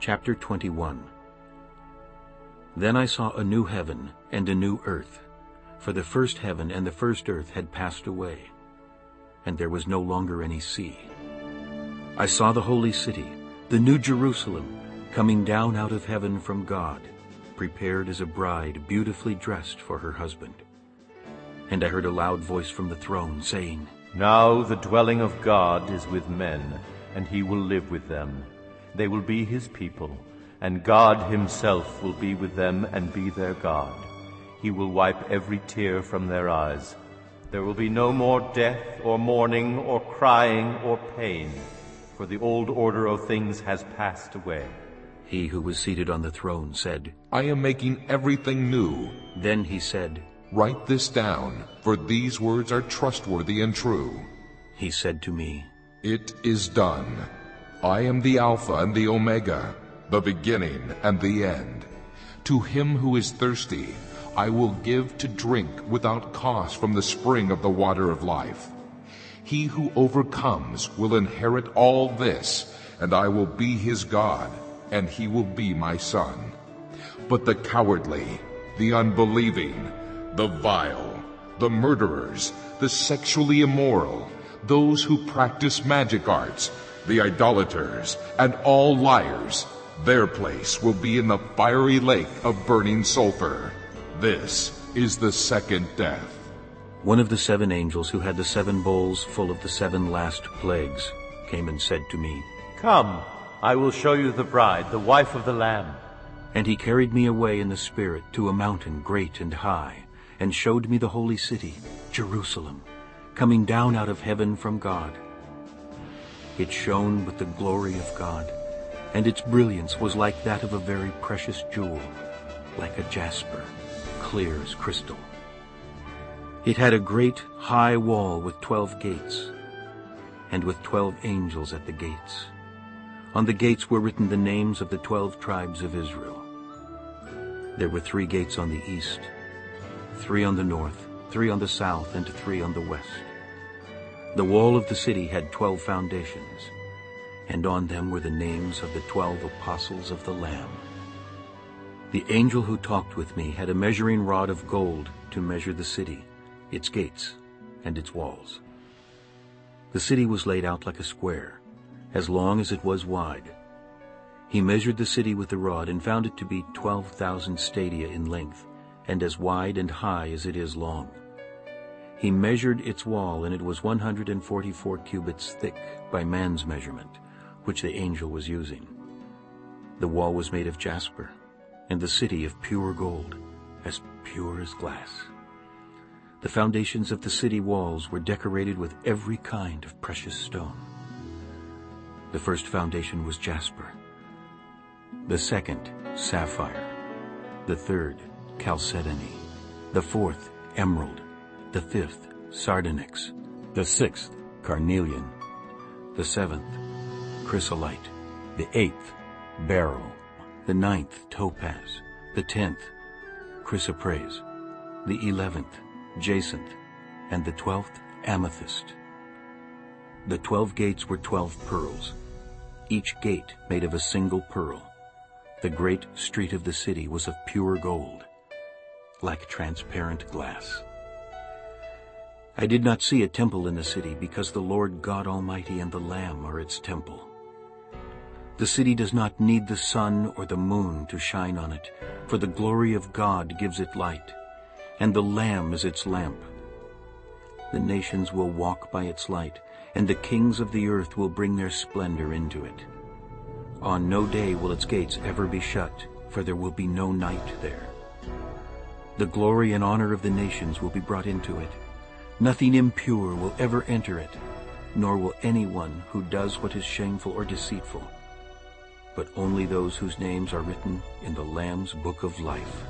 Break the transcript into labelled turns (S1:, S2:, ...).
S1: Chapter 21 Then I saw a new heaven and a new earth, for the first heaven and the first earth had passed away, and there was no longer any sea. I saw the holy city, the new Jerusalem, coming down out of heaven from God, prepared as a bride beautifully dressed for her husband. And I heard a loud voice from the throne saying,
S2: Now the dwelling of God is with men, and he will live with them. They will be his people, and God himself will be with them and be their God. He will wipe every tear from their eyes. There will be no more death or mourning or crying or pain, for the old order of things has passed away.
S1: He who was seated on the throne said,
S3: I am making everything new.
S1: Then he said,
S3: Write this down, for these words are trustworthy and true.
S1: He said to me,
S3: It is done. I am the Alpha and the Omega, the beginning and the end. To him who is thirsty, I will give to drink without cost from the spring of the water of life. He who overcomes will inherit all this, and I will be his God, and he will be my son. But the cowardly, the unbelieving, the vile, the murderers, the sexually immoral, those who practice magic arts, the idolaters, and all liars, their place will be in the fiery lake of burning sulfur. This is the second death.
S1: One of the seven angels who had the seven bowls full of the seven last plagues came and said to me,
S2: Come, I will show you the bride, the wife of the Lamb.
S1: And he carried me away in the Spirit to a mountain great and high, and showed me the holy city, Jerusalem, coming down out of heaven from God. It shone with the glory of God, and its brilliance was like that of a very precious jewel, like a jasper, clear as crystal. It had a great high wall with twelve gates, and with twelve angels at the gates. On the gates were written the names of the twelve tribes of Israel. There were three gates on the east, three on the north, three on the south, and three on the west. The wall of the city had twelve foundations, and on them were the names of the twelve apostles of the Lamb. The angel who talked with me had a measuring rod of gold to measure the city, its gates, and its walls. The city was laid out like a square, as long as it was wide. He measured the city with the rod and found it to be twelve thousand stadia in length, and as wide and high as it is long. He measured its wall, and it was 144 cubits thick by man's measurement, which the angel was using. The wall was made of jasper, and the city of pure gold, as pure as glass. The foundations of the city walls were decorated with every kind of precious stone. The first foundation was jasper, the second, sapphire, the third, chalcedony, the fourth, emerald, the fifth, sardonyx, the sixth, carnelian, the seventh, chrysolite, the eighth, beryl, the ninth, topaz, the tenth, chrysoprase, the eleventh, jacinth, and the twelfth, amethyst. The twelve gates were twelve pearls, each gate made of a single pearl. The great street of the city was of pure gold, like transparent glass. I did not see a temple in the city because the Lord God Almighty and the Lamb are its temple. The city does not need the sun or the moon to shine on it, for the glory of God gives it light, and the Lamb is its lamp. The nations will walk by its light, and the kings of the earth will bring their splendor into it. On no day will its gates ever be shut, for there will be no night there. The glory and honor of the nations will be brought into it. Nothing impure will ever enter it, nor will anyone who does what is shameful or deceitful, but only those whose names are written in the Lamb's book of life.